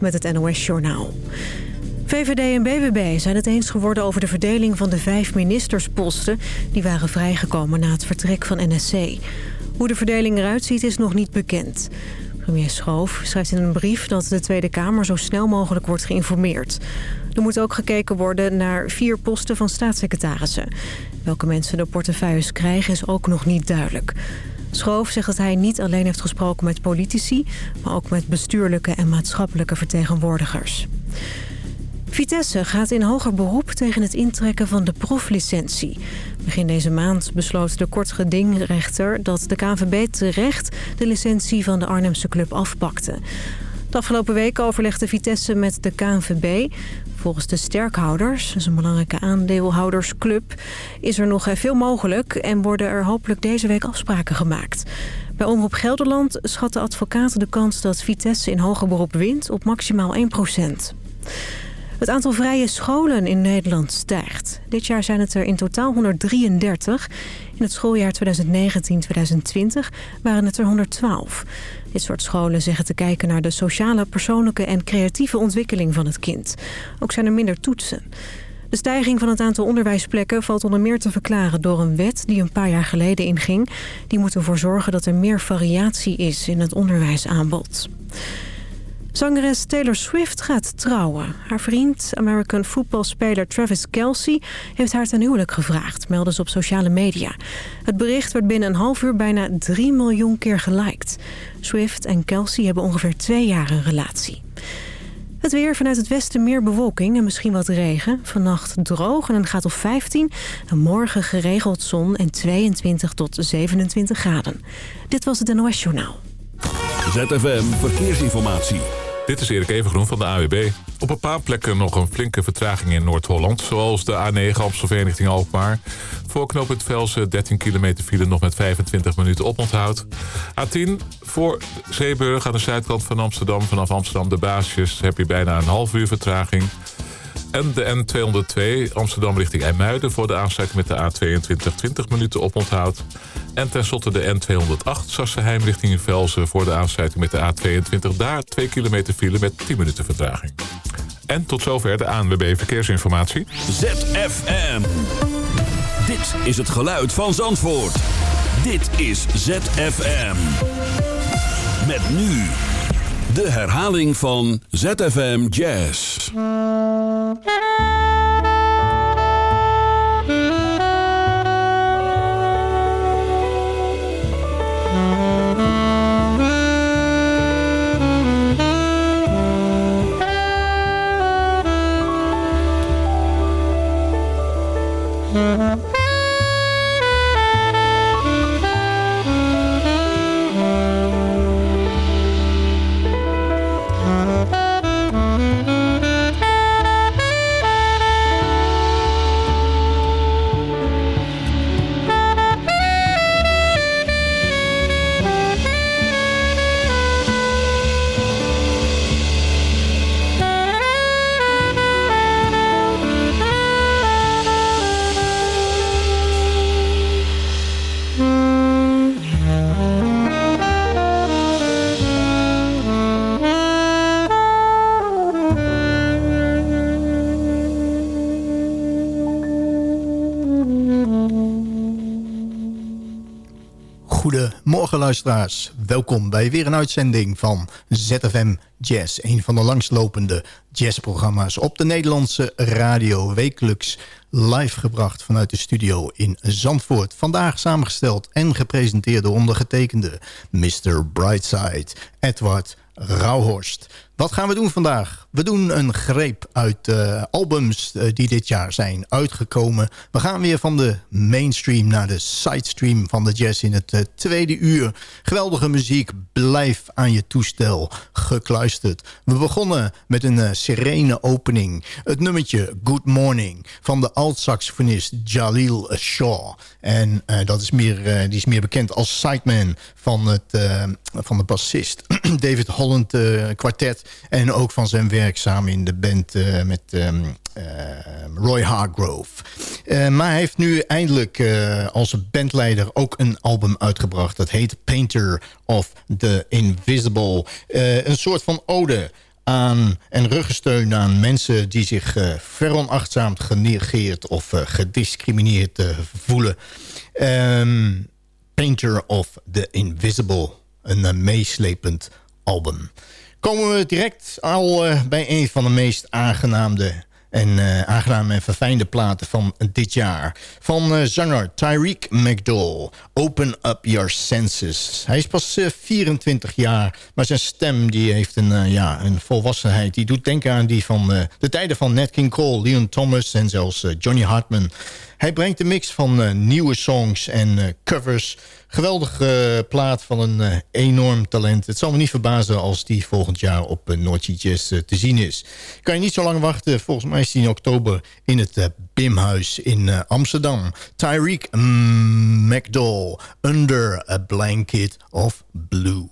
Met het NOS Journaal. VVD en BBB zijn het eens geworden over de verdeling van de vijf ministersposten... die waren vrijgekomen na het vertrek van NSC. Hoe de verdeling eruit ziet is nog niet bekend. Premier Schoof schrijft in een brief dat de Tweede Kamer zo snel mogelijk wordt geïnformeerd. Er moet ook gekeken worden naar vier posten van staatssecretarissen. Welke mensen de portefeuilles krijgen is ook nog niet duidelijk. Schoof zegt dat hij niet alleen heeft gesproken met politici... maar ook met bestuurlijke en maatschappelijke vertegenwoordigers. Vitesse gaat in hoger beroep tegen het intrekken van de proflicentie. Begin deze maand besloot de kortgedingrechter dat de KNVB terecht de licentie van de Arnhemse club afpakte. De afgelopen week overlegde Vitesse met de KNVB. Volgens de sterkhouders, is een belangrijke aandeelhoudersclub, is er nog veel mogelijk en worden er hopelijk deze week afspraken gemaakt. Bij Omroep Gelderland schat de advocaat de kans dat Vitesse in hoger beroep wint op maximaal 1% het aantal vrije scholen in Nederland stijgt. Dit jaar zijn het er in totaal 133. In het schooljaar 2019-2020 waren het er 112. Dit soort scholen zeggen te kijken naar de sociale, persoonlijke en creatieve ontwikkeling van het kind. Ook zijn er minder toetsen. De stijging van het aantal onderwijsplekken valt onder meer te verklaren door een wet die een paar jaar geleden inging. Die moet ervoor zorgen dat er meer variatie is in het onderwijsaanbod. Zangeres Taylor Swift gaat trouwen. Haar vriend, American footballspeler Travis Kelsey... heeft haar ten huwelijk gevraagd, melden ze op sociale media. Het bericht werd binnen een half uur bijna 3 miljoen keer geliked. Swift en Kelsey hebben ongeveer twee jaar een relatie. Het weer vanuit het westen meer bewolking en misschien wat regen. Vannacht droog en een gaat op 15. En morgen geregeld zon en 22 tot 27 graden. Dit was het NOS Journaal. ZFM Verkeersinformatie. Dit is Erik Evengroen van de AWB. Op een paar plekken nog een flinke vertraging in Noord-Holland... zoals de A9 Amstelveen richting Alkmaar. Voor knooppunt Velsen 13 kilometer file nog met 25 minuten oponthoud. A10 voor Zeeburg aan de zuidkant van Amsterdam... vanaf Amsterdam de Baasjes heb je bijna een half uur vertraging... En de N202 Amsterdam richting IJmuiden voor de aansluiting met de A22 20 minuten oponthoud. En tenslotte de N208 Sassenheim richting Velzen voor de aansluiting met de A22. Daar 2 kilometer file met 10 minuten vertraging. En tot zover de ANWB Verkeersinformatie. ZFM. Dit is het geluid van Zandvoort. Dit is ZFM. Met nu de herhaling van ZFM Jazz. Goedemorgen luisteraars, welkom bij weer een uitzending van ZFM Jazz. Een van de langslopende jazzprogramma's op de Nederlandse radio. Wekelijks live gebracht vanuit de studio in Zandvoort. Vandaag samengesteld en gepresenteerd door ondergetekende Mr. Brightside, Edward Rauhorst. Wat gaan we doen vandaag? We doen een greep uit uh, albums uh, die dit jaar zijn uitgekomen. We gaan weer van de mainstream naar de sidestream van de jazz in het uh, tweede uur. Geweldige muziek, blijf aan je toestel gekluisterd. We begonnen met een serene opening. Het nummertje Good Morning van de alt-saxofonist Jalil Shaw. En dat is meer, die is meer bekend als sideman van, het, van de bassist David Holland kwartet en ook van zijn werk samen in de band uh, met um, uh, Roy Hargrove. Uh, maar hij heeft nu eindelijk als bandleider ook een album uitgebracht. Dat heet Painter of the Invisible. een soort van ode aan en ruggensteun aan mensen die zich veronachtzaamd, genegeerd of gediscrimineerd voelen. Um, Painter of the Invisible, een meeslepend album. Komen we direct al bij een van de meest aangenaamde en uh, aangename en verfijnde platen van dit jaar. Van uh, zanger Tyreek McDowell. Open Up Your Senses. Hij is pas uh, eh, 24 jaar, maar zijn stem die heeft een, ja, een volwassenheid. Die doet denken aan die van de tijden van Nat King Cole, Leon Thomas en zelfs Johnny Hartman. Hij brengt een mix van nieuwe songs en covers Geweldige uh, plaat van een enorm talent. Het zal me niet verbazen als die volgend jaar op uh, Jazz te zien is. Kan je niet zo lang wachten. Volgens mij is die in oktober in het Bimhuis in Amsterdam. Tyreek McDowell, Under a Blanket of Blue.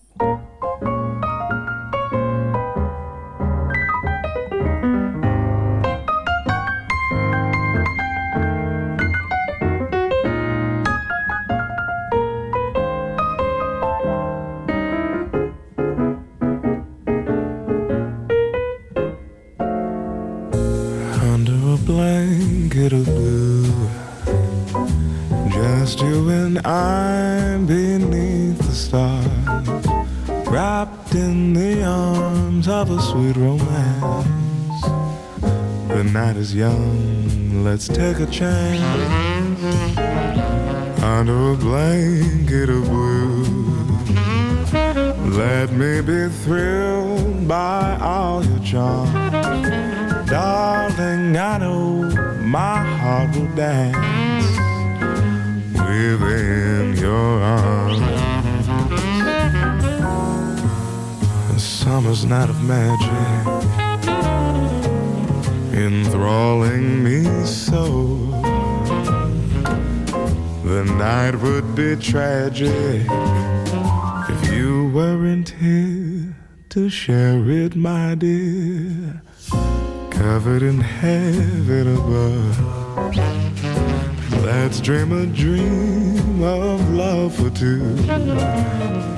Is young, let's take a chance under a blanket of blue. Let me be thrilled by all your charms Darling, I know my heart will dance within your arms. A summer's night of magic, enthralling me so. The night would be tragic if you weren't here to share it, my dear covered in heaven above. Let's dream a dream of love for two,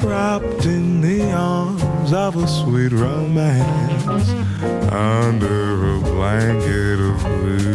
wrapped in the arms of a sweet romance under a blanket of blue.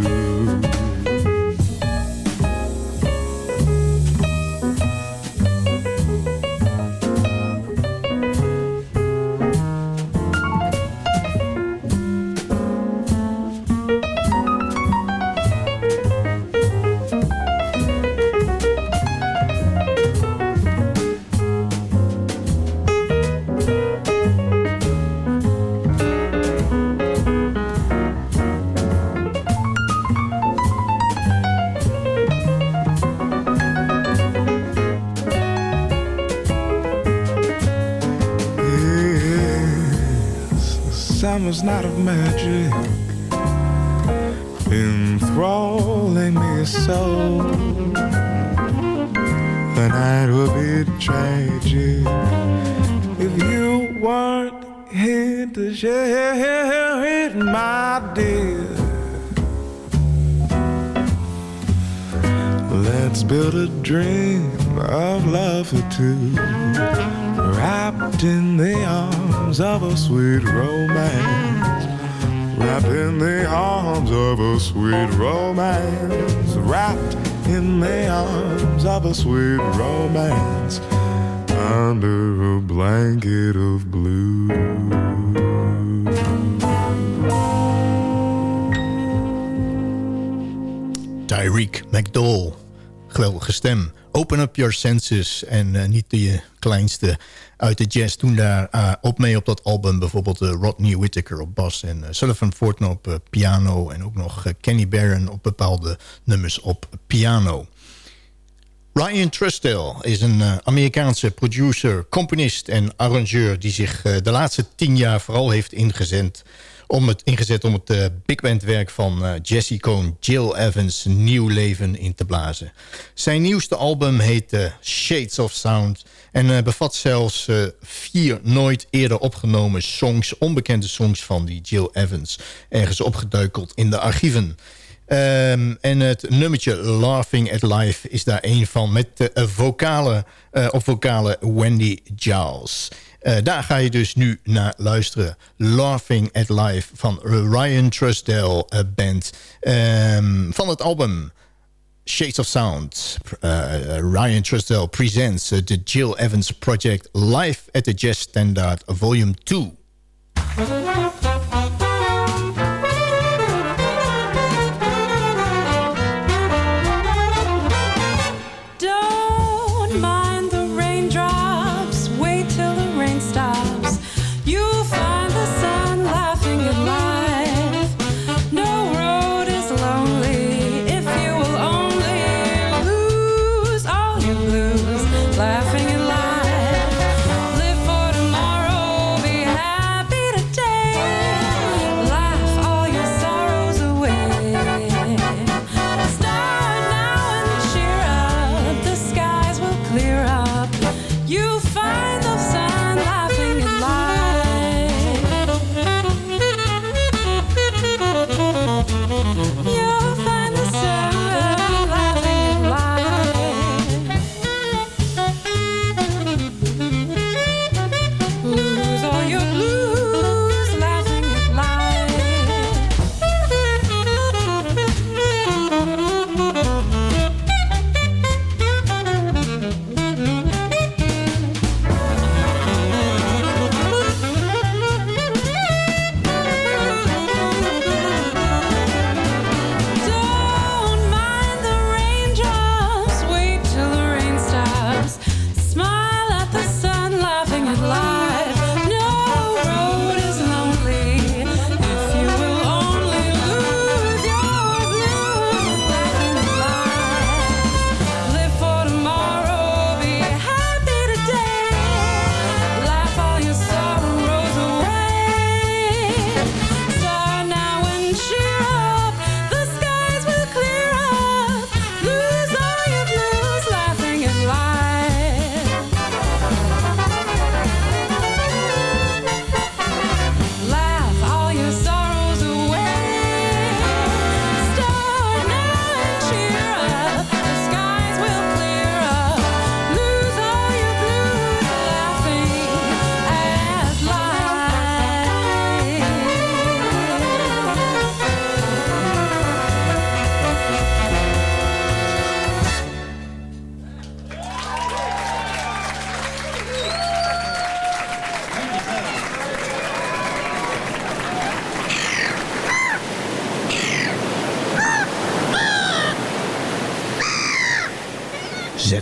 Sweet romance. Under a blanket of blue. Tyreek McDowell. Geweldige stem. Open Up Your Senses. En uh, niet de kleinste uit de jazz. Toen daar uh, op mee op dat album bijvoorbeeld Rodney Whittaker op bas... en Sullivan Fortner op piano... en ook nog Kenny Barron op bepaalde nummers op piano. Ryan Trustell is een Amerikaanse producer, componist en arrangeur... die zich de laatste tien jaar vooral heeft ingezet om het, ingezet om het uh, big band werk van Jesse Cohn, Jill Evans nieuw leven in te blazen. Zijn nieuwste album heet Shades of Sound en bevat zelfs vier nooit eerder opgenomen songs, onbekende songs van die Jill Evans, ergens opgeduikeld in de archieven. Um, en het nummertje Laughing at Life is daar een van met de vocale, op vocale Wendy Giles. daar ga je dus nu naar luisteren. Laughing at Life van Ryan Trusdale Band. Ehm, van het album Shades of Sound. Ryan Trusdale presents the Jill Evans Project live at the Jazz Standard Volume 2.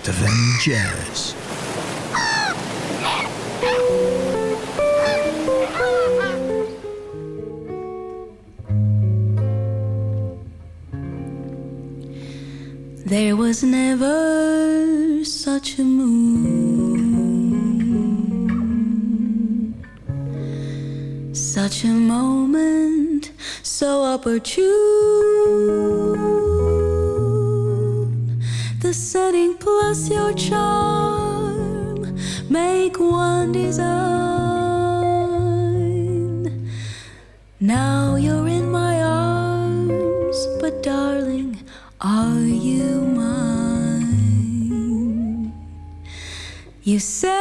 Jazz. There was never such a moon, such a moment so opportune the setting plus your charm make one design. Now you're in my arms, but darling, are you mine? You say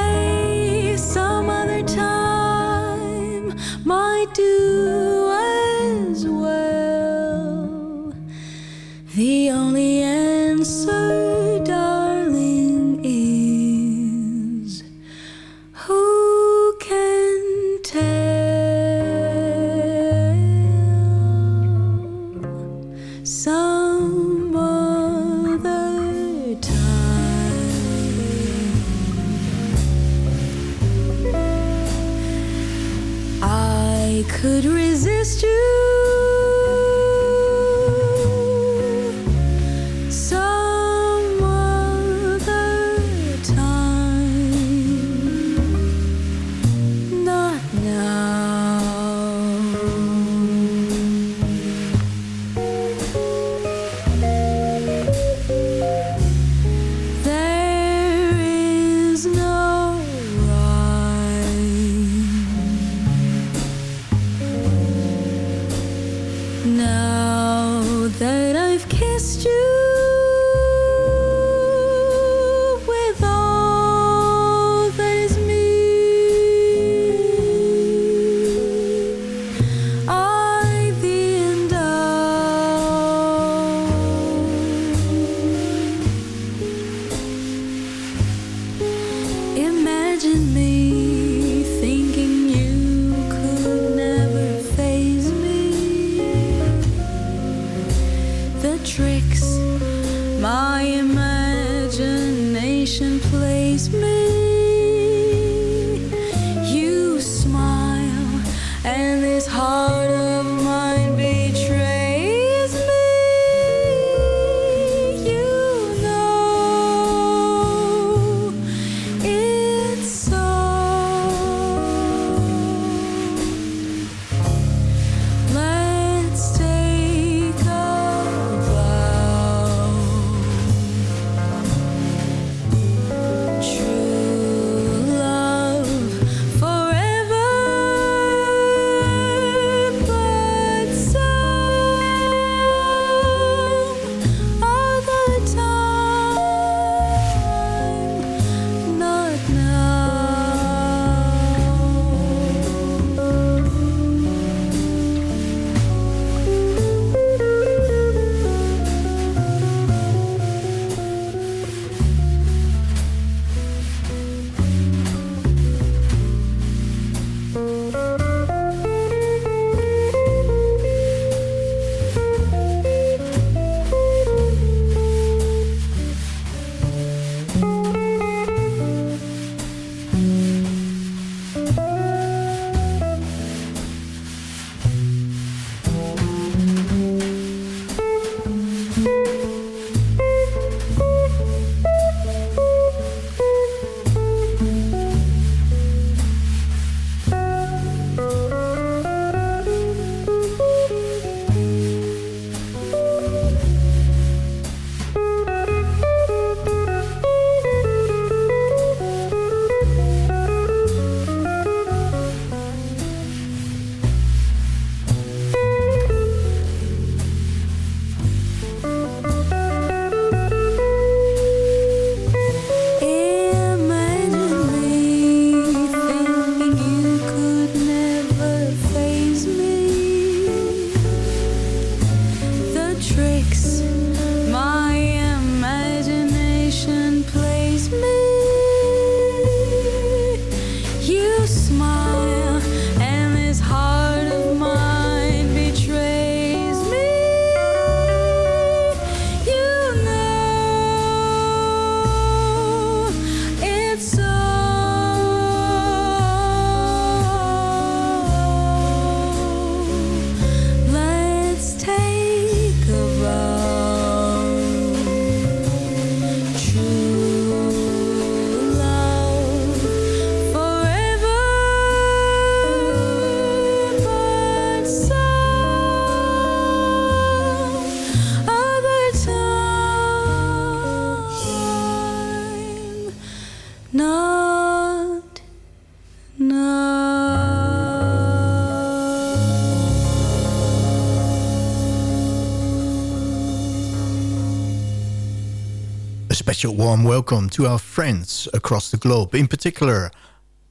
special warm welcome to our friends across the globe, in particular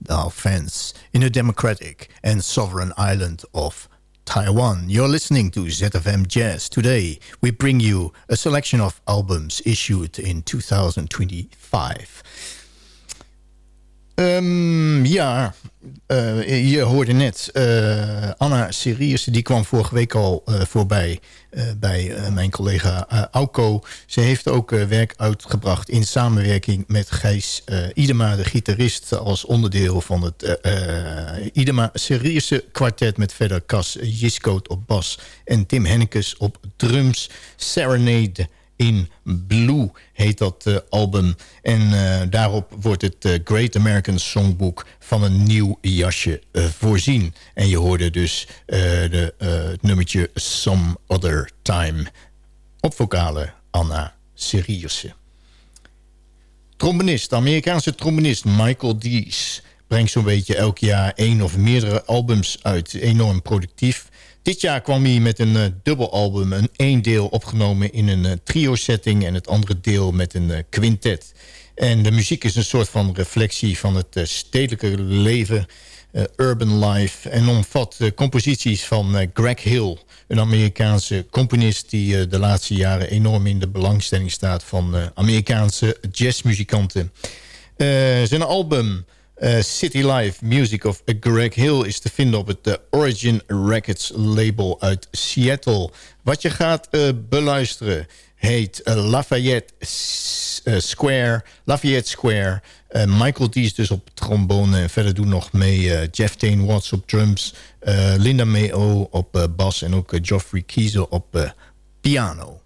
our friends in the democratic and sovereign island of Taiwan. You're listening to ZFM Jazz. Today, we bring you a selection of albums issued in 2025. Um, ja, uh, je hoorde net uh, Anna Sirius, die kwam vorige week al uh, voorbij bij mijn collega Auko. Ze heeft ook werk uitgebracht in samenwerking met Gijs Idema, de gitarist, als onderdeel van het Idema Sirius kwartet met verder Cas Jiskoot op bas en Tim Hennekes op drums. Serenade in Blue heet dat uh, album. En uh, daarop wordt het uh, Great American Songbook van een nieuw jasje voorzien. En je hoorde dus de, het nummertje Some Other Time. Op vocale Anna Siriusse. Trombonist, Amerikaanse trombonist Michael Dees... brengt zo'n beetje elk jaar één of meerdere albums uit. Enorm productief. Dit jaar kwam hij met een uh, dubbelalbum. Een één deel opgenomen in een uh, trio-setting... en het andere deel met een uh, quintet. En de muziek is een soort van reflectie van het stedelijke leven... urban life en omvat composities van Greg Hill... een Amerikaanse componist die de laatste jaren... enorm in de belangstelling staat van Amerikaanse jazzmuzikanten. zijn album... Uh, City Life Music of Greg Hill is te vinden op het uh, Origin Records label uit Seattle. Wat je gaat uh, beluisteren heet Lafayette Square. Lafayette Square. Michael D is dus op trombone. En verder doen nog mee Jeff Tain Watts op drums. Linda Mayo op bas. En ook Geoffrey Kiezel op piano.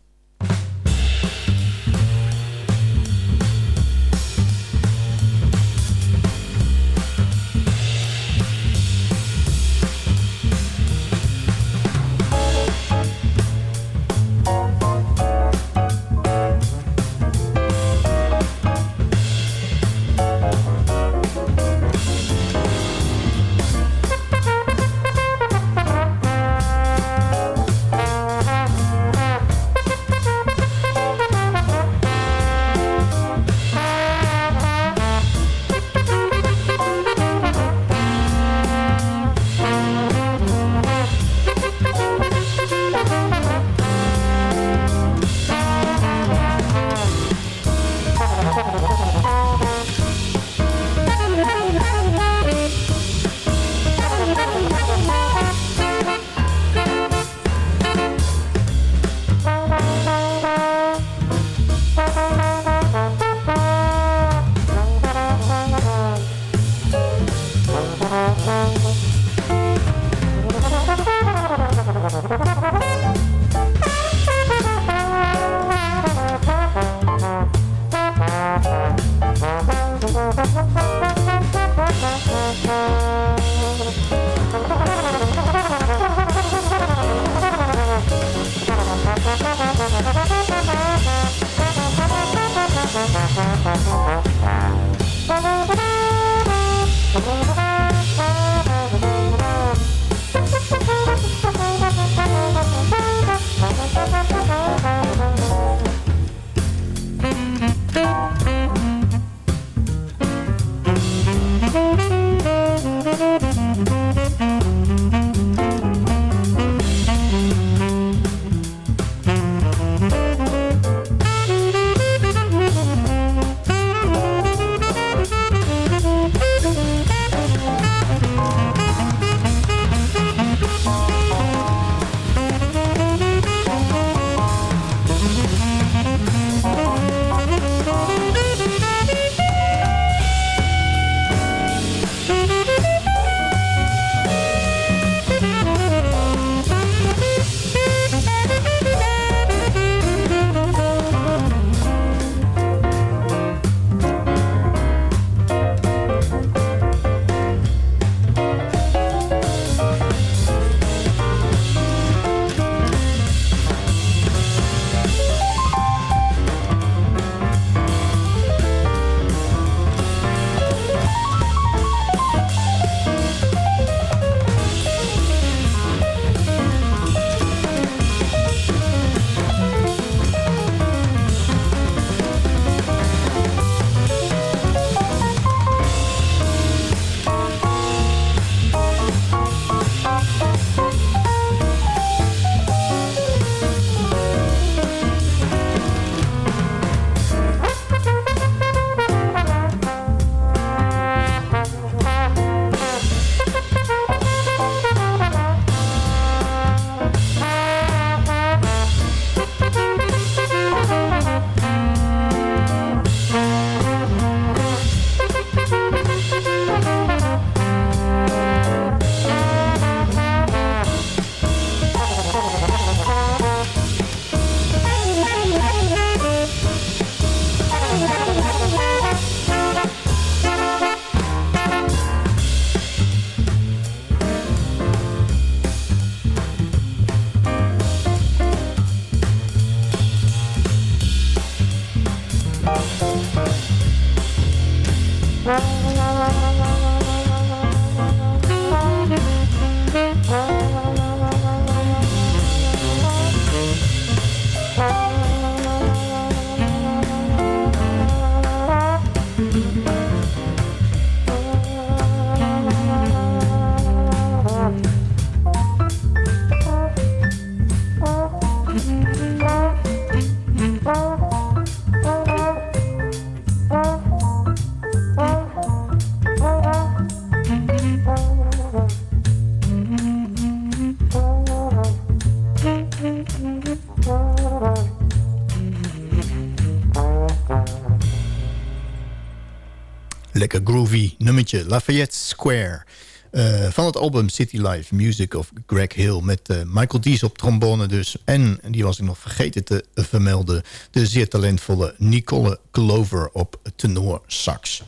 Lafayette Square. Uh, van het album City Life Music of Greg Hill... met uh, Michael Dees op trombone dus. En, die was ik nog vergeten te vermelden... de zeer talentvolle Nicole Glover op tenor sax.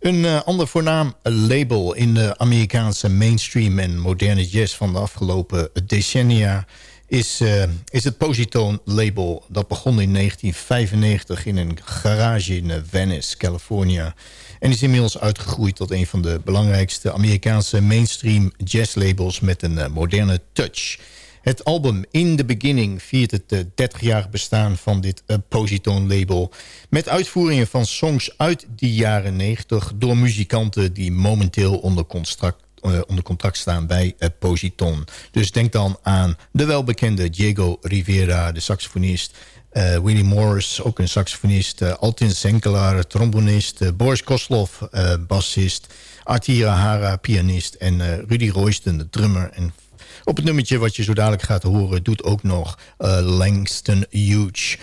Een uh, ander voornaam label in de Amerikaanse mainstream en moderne jazz... van de afgelopen decennia is, is het Positone label. Dat begon in 1995 in een garage in Venice, California... En is inmiddels uitgegroeid tot een van de belangrijkste Amerikaanse mainstream jazzlabels met een uh, moderne touch. Het album In the Beginning viert het uh, 30-jarig bestaan van dit uh, Positone label. Met uitvoeringen van songs uit die jaren 90 door muzikanten die momenteel onder contract onder contract staan bij Positon. Dus denk dan aan de welbekende Diego Rivera, de saxofonist... Uh, Willie Morris, ook een saxofonist. Uh, Altin Senkelaar, trombonist. Boris Koslov, bassist. Artira Hara, pianist. En Rudy Royston, de drummer. En op het nummertje wat je zo dadelijk gaat horen... doet ook nog Langston Hughes,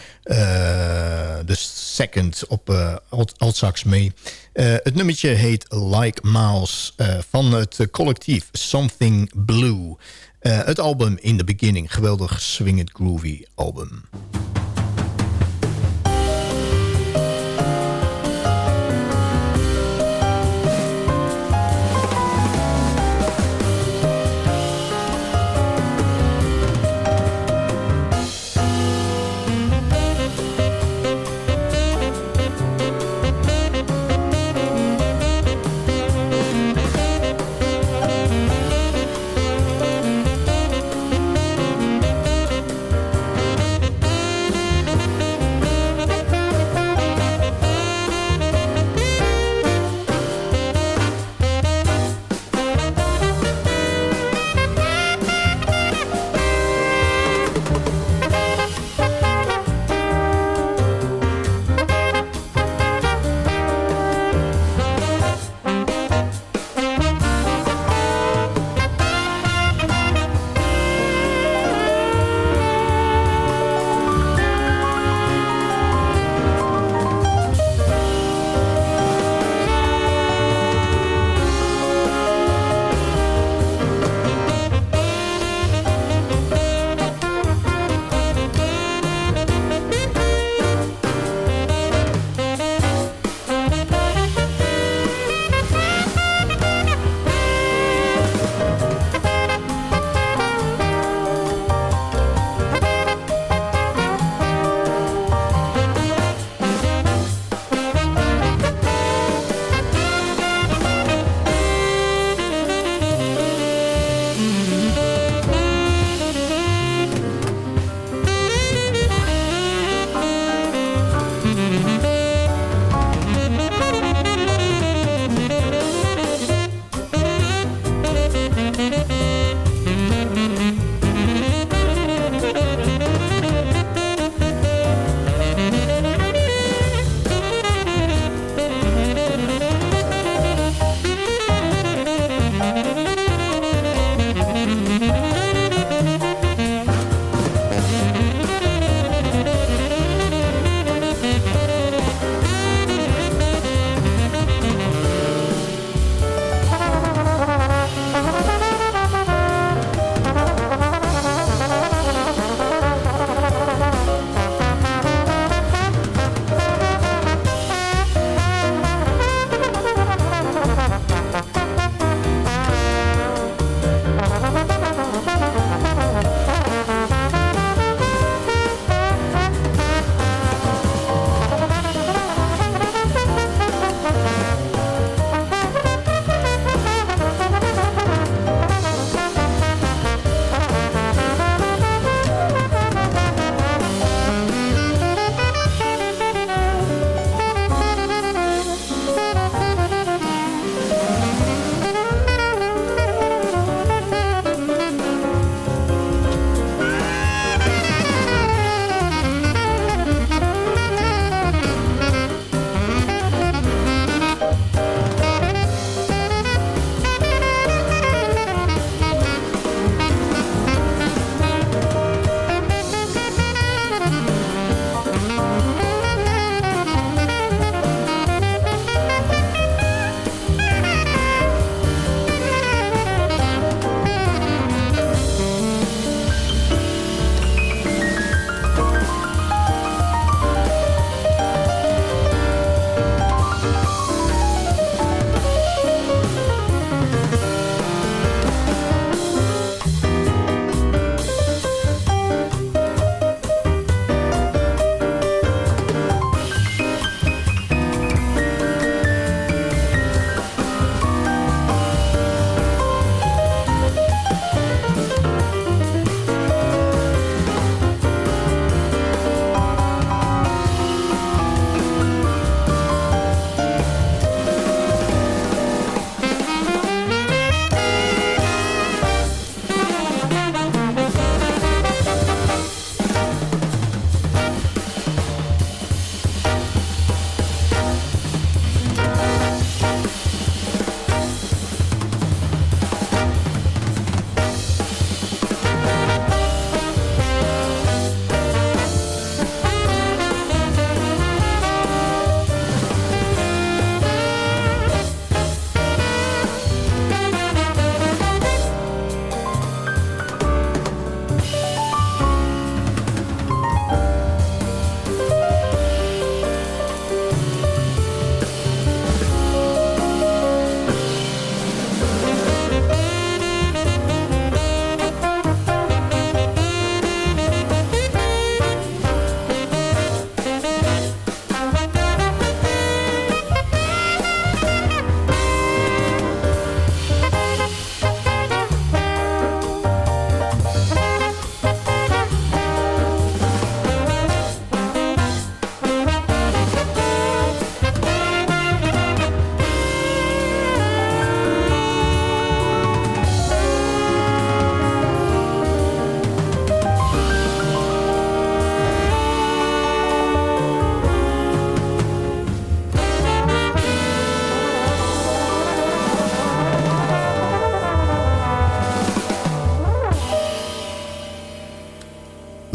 de second op altsax mee. het nummertje heet Like Miles van het collectief Something Blue. het album In The Beginning, geweldig swingend groovy album.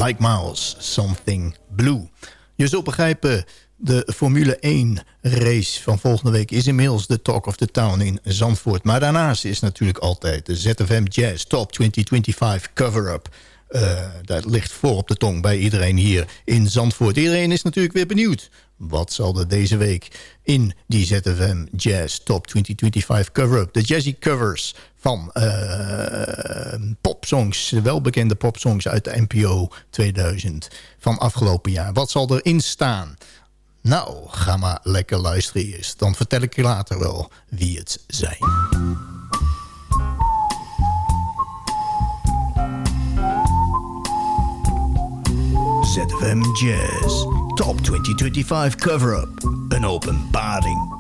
Like Miles, Something Blue. Je zult begrijpen, de Formule 1 race van volgende week is inmiddels de Talk of the Town in Zandvoort. Maar daarnaast is natuurlijk altijd de ZFM Jazz Top 2025 cover-up. Uh, dat ligt voor op de tong bij iedereen hier in Zandvoort. Iedereen is natuurlijk weer benieuwd. Wat zal er deze week in die ZFM Jazz Top 2025 cover-up? De jazzy covers van uh, popsongs, welbekende popsongs uit de NPO 2000 van afgelopen jaar. Wat zal erin staan? Nou, ga maar lekker luisteren eerst. Dan vertel ik je later wel wie het zijn. ZFM Jazz Top 2025 Cover-Up. Een openbaring.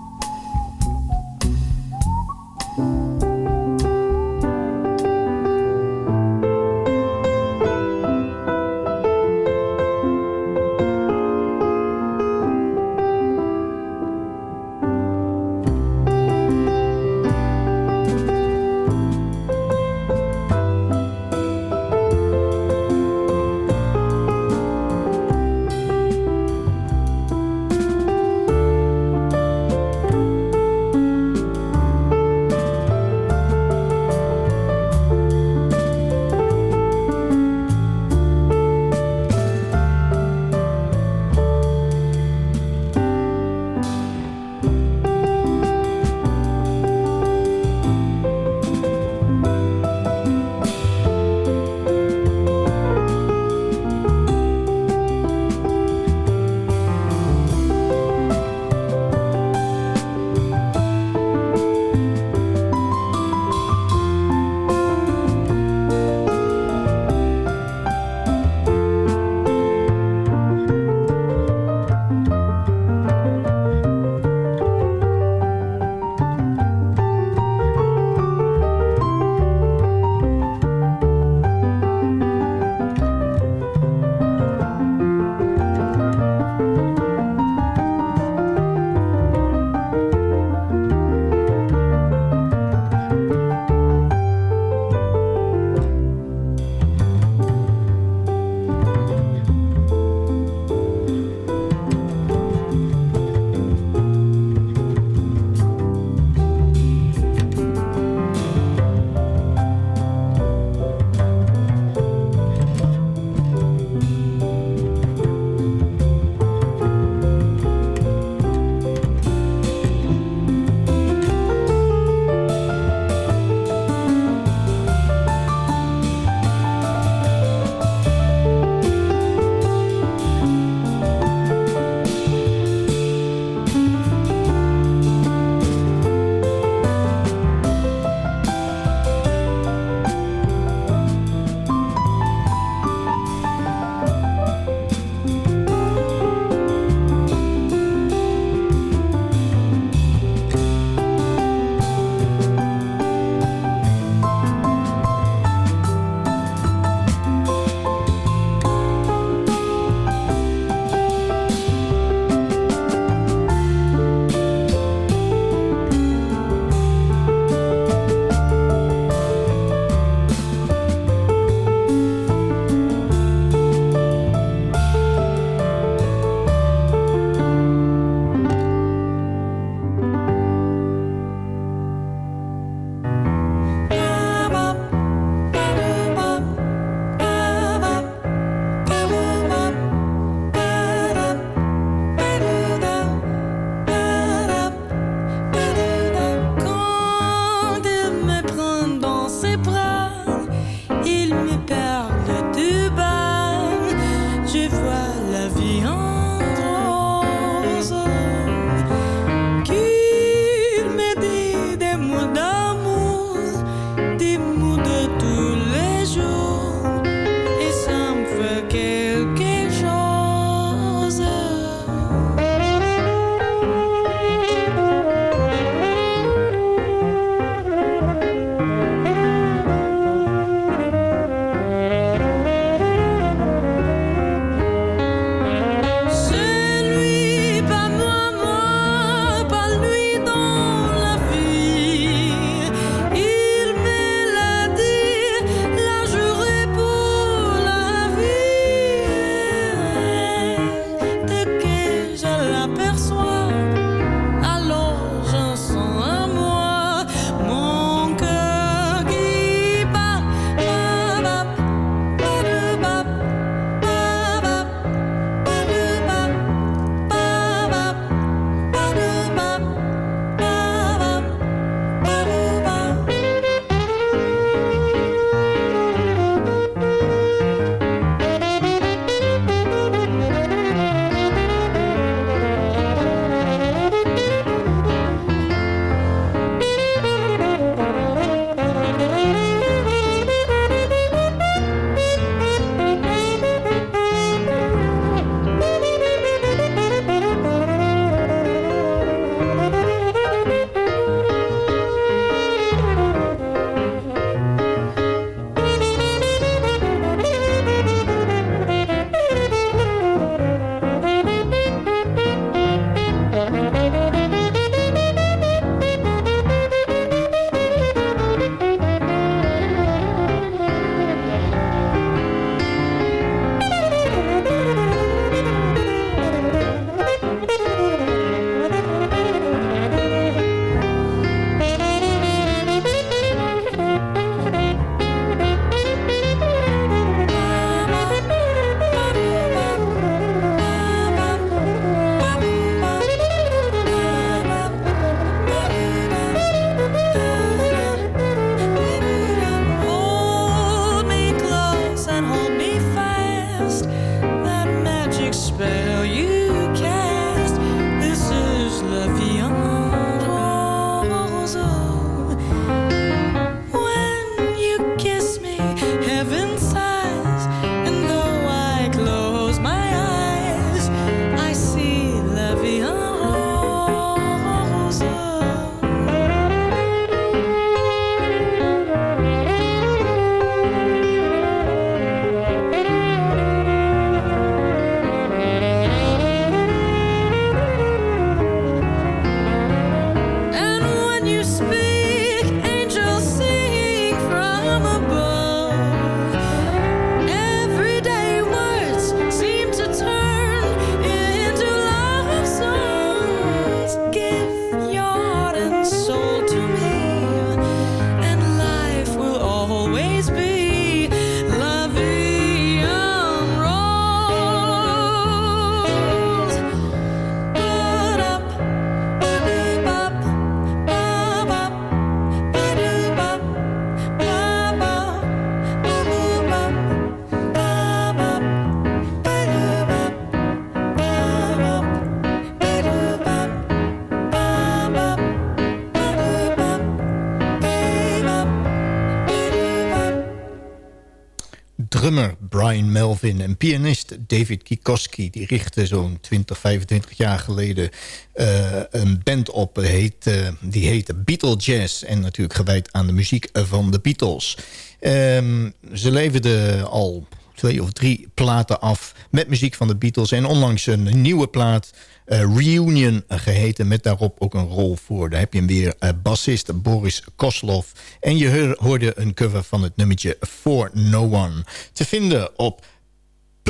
Melvin en pianist David Kikoski... die richtten zo'n 20, 25 jaar geleden uh, een band op. Heet, uh, die heette Beatle Jazz en natuurlijk gewijd aan de muziek van de Beatles. Um, ze leverden al twee of drie platen af met muziek van de Beatles... en onlangs een nieuwe plaat uh, Reunion geheten... met daarop ook een rol voor. Daar heb je hem weer, uh, bassist Boris Koslov. En je hoorde een cover van het nummertje For No One. Te vinden op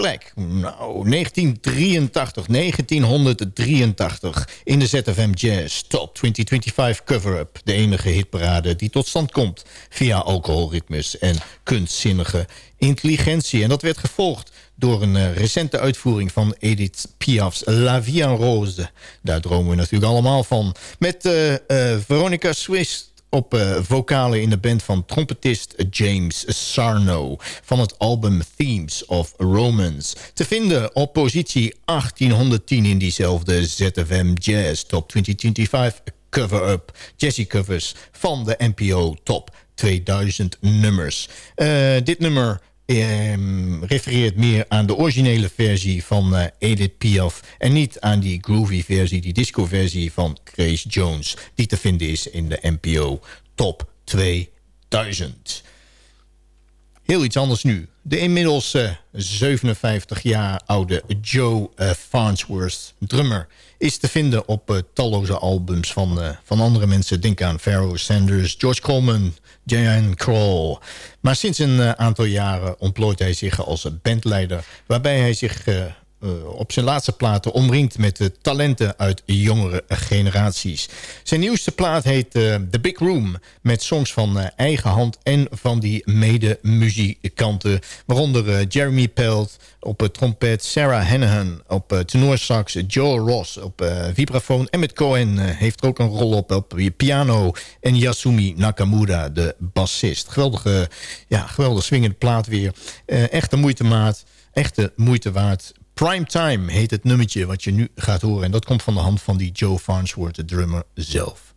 plek. Nou, 1983, 1983 in de ZFM Jazz Top 2025 cover-up. De enige hitparade die tot stand komt via alcoholritmes en kunstzinnige intelligentie. En dat werd gevolgd door een uh, recente uitvoering van Edith Piaf's La Vie en Rose. Daar dromen we natuurlijk allemaal van. Met uh, uh, Veronica Swiss op uh, vocalen in de band van trompetist James Sarno... van het album Themes of Romance. Te vinden op positie 1810 in diezelfde ZFM Jazz Top 2025 cover-up. Jazzy covers van de NPO Top 2000 nummers. Uh, dit nummer Um, refereert meer aan de originele versie van uh, Edith Piaf... en niet aan die groovy versie, die disco-versie van Grace Jones... die te vinden is in de NPO Top 2000. Heel iets anders nu. De inmiddels uh, 57 jaar oude Joe uh, Farnsworth, drummer... is te vinden op talloze albums van, van andere mensen. Denk aan Pharoah Sanders, George Coleman, Jan Kroll. Maar sinds een aantal jaren ontplooit hij zich als bandleider... waarbij hij zich uh, op zijn laatste platen omringd met de talenten uit jongere generaties. Zijn nieuwste plaat heet uh, The Big Room... met songs van uh, eigen hand en van die mede-muzikanten... waaronder Jeremy Pelt op trompet... Sarah Hanahan op tenorsax... Joel Ross op vibrafoon... en met Cohen heeft er ook een rol op op piano... en Yasumi Nakamura, de bassist. Geweldige, ja, geweldig swingende plaat weer. echte moeite maat, echte moeite waard Primetime heet het nummertje wat je nu gaat horen. En dat komt van de hand van die Joe Farnsworth, de drummer zelf.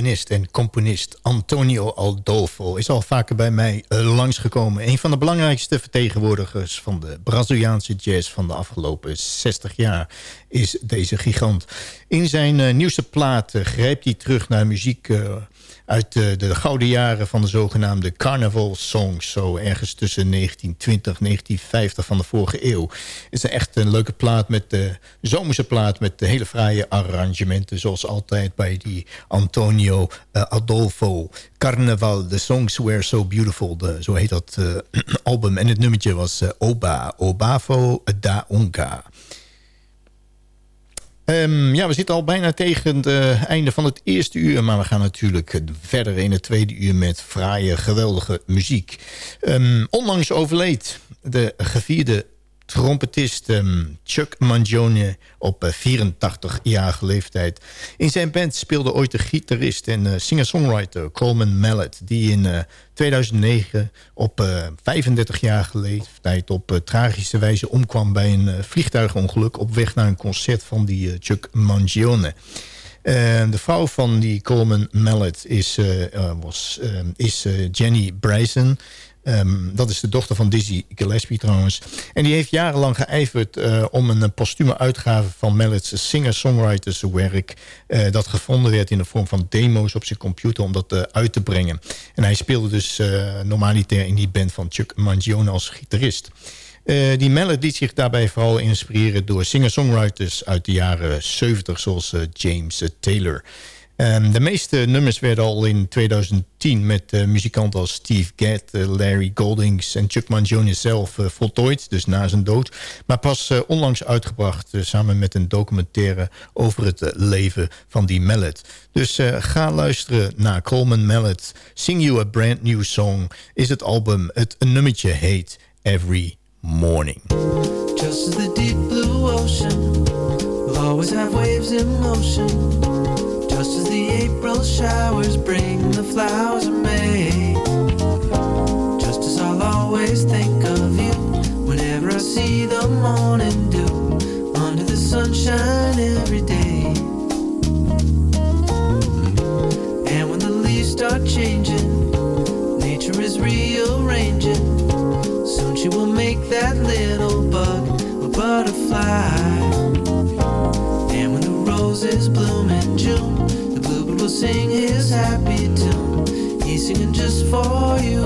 Pianist en componist Antonio Aldolfo is al vaker bij mij uh, langsgekomen. Een van de belangrijkste vertegenwoordigers van de Braziliaanse jazz van de afgelopen 60 jaar is deze gigant. In zijn uh, nieuwste plaat uh, grijpt hij terug naar muziek uit de, de, gouden jaren van de zogenaamde carnival songs. Zo ergens tussen 1920 en 1950 van de vorige eeuw. Het is echt een leuke plaat met de zomerse plaat met hele fraaie arrangementen. Zoals altijd bij die Antonio uh, Adolfo. Carnaval, the songs were so beautiful. Zo heet dat album. En het nummertje was Oba, Obafo da Unga. Um, ja, we zitten al bijna tegen het uh, einde van het eerste uur... maar we gaan natuurlijk verder in het tweede uur met fraaie, geweldige muziek. Um, onlangs overleed de gevierde trompetist um, Chuck Mangione op 84-jarige leeftijd. In zijn band speelde ooit de gitarist en uh, singer-songwriter Coleman Mallet... die in uh, 2009 op 35-jarige leeftijd op tragische wijze omkwam... bij een vliegtuigongeluk op weg naar een concert van die Chuck Mangione... De vrouw van die Coleman Mallet is, was, is Jenny Bryson. Um, dat is de dochter van Dizzy Gillespie trouwens. En die heeft jarenlang geijverd uh, om een postume uitgave van Mallet's singer-songwriters werk... Uh, dat gevonden werd in de vorm van demo's op zijn computer om dat uh, uit te brengen. En hij speelde dus normaliter in die band van Chuck Mangione als gitarist. die Mallet liet zich daarbij vooral inspireren door singer-songwriters uit de jaren 70 zoals James Taylor... Um, de meeste nummers werden al in 2010 met uh, muzikanten als Steve Gadd, uh, Larry Goldings en Chuck Mangione zelf uh, voltooid, dus na zijn dood. Maar pas onlangs uitgebracht samen met een documentaire over het leven van die Mallet. Dus ga luisteren naar Coleman Mallet. Sing You a Brand New Song is het album. Het nummertje heet Every Morning. Just the deep blue ocean always have waves in motion Just as the April showers bring the flowers of May. Just as I'll always think of you whenever I see the morning sing his happy tune. He's singing just for you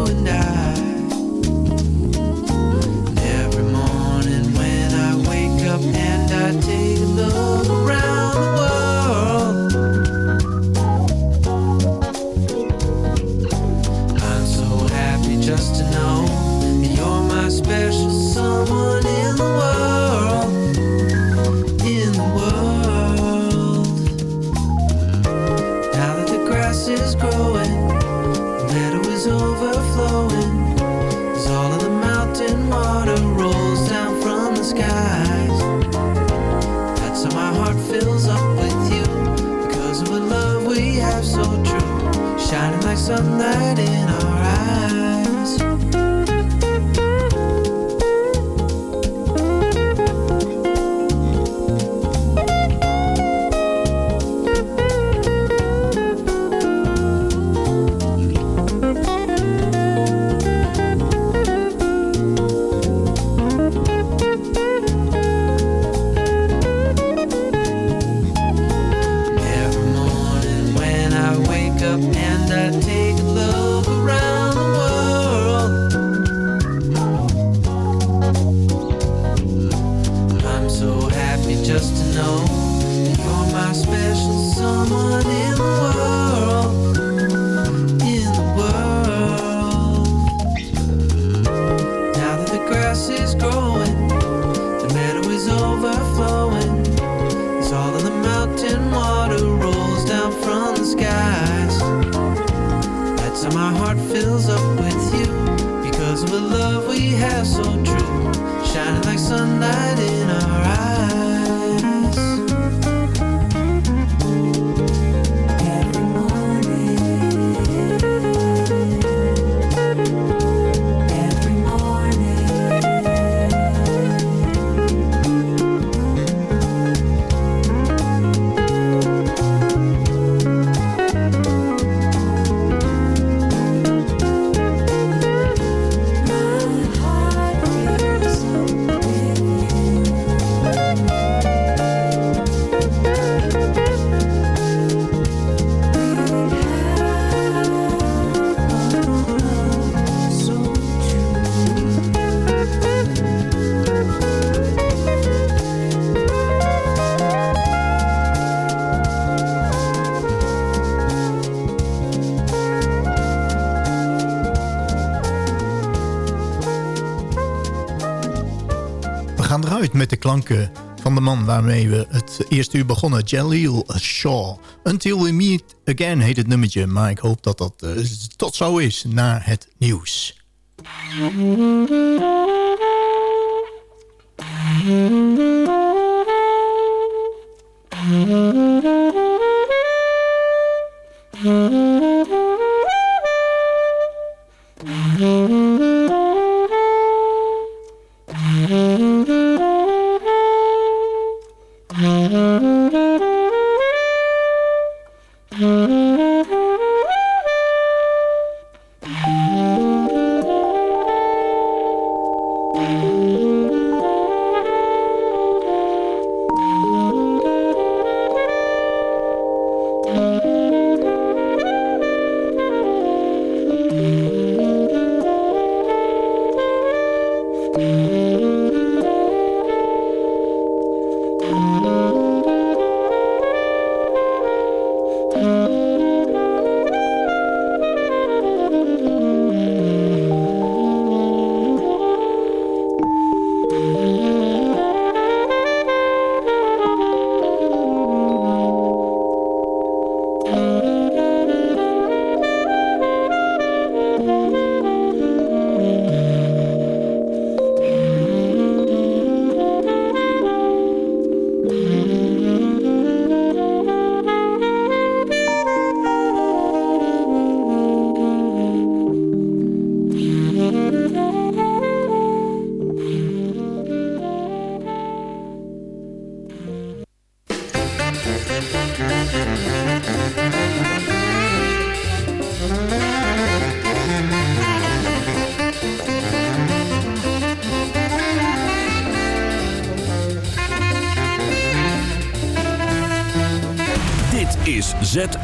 van de man waarmee we het eerste uur begonnen. Jaleel Shaw. Until We Meet Again heet het nummertje. Maar ik hoop dat dat uh, tot zo is na het nieuws.